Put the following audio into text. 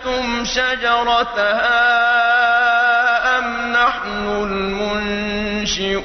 أَنتُمْ شَجَرَتَهَا أَمْ نَحْنُ الْمُنشِئُونَ